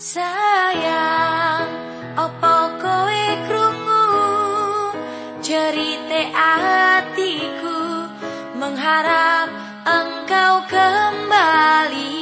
Sayang, opo kowe krungu cerite hatiku mengharap engkau kembali.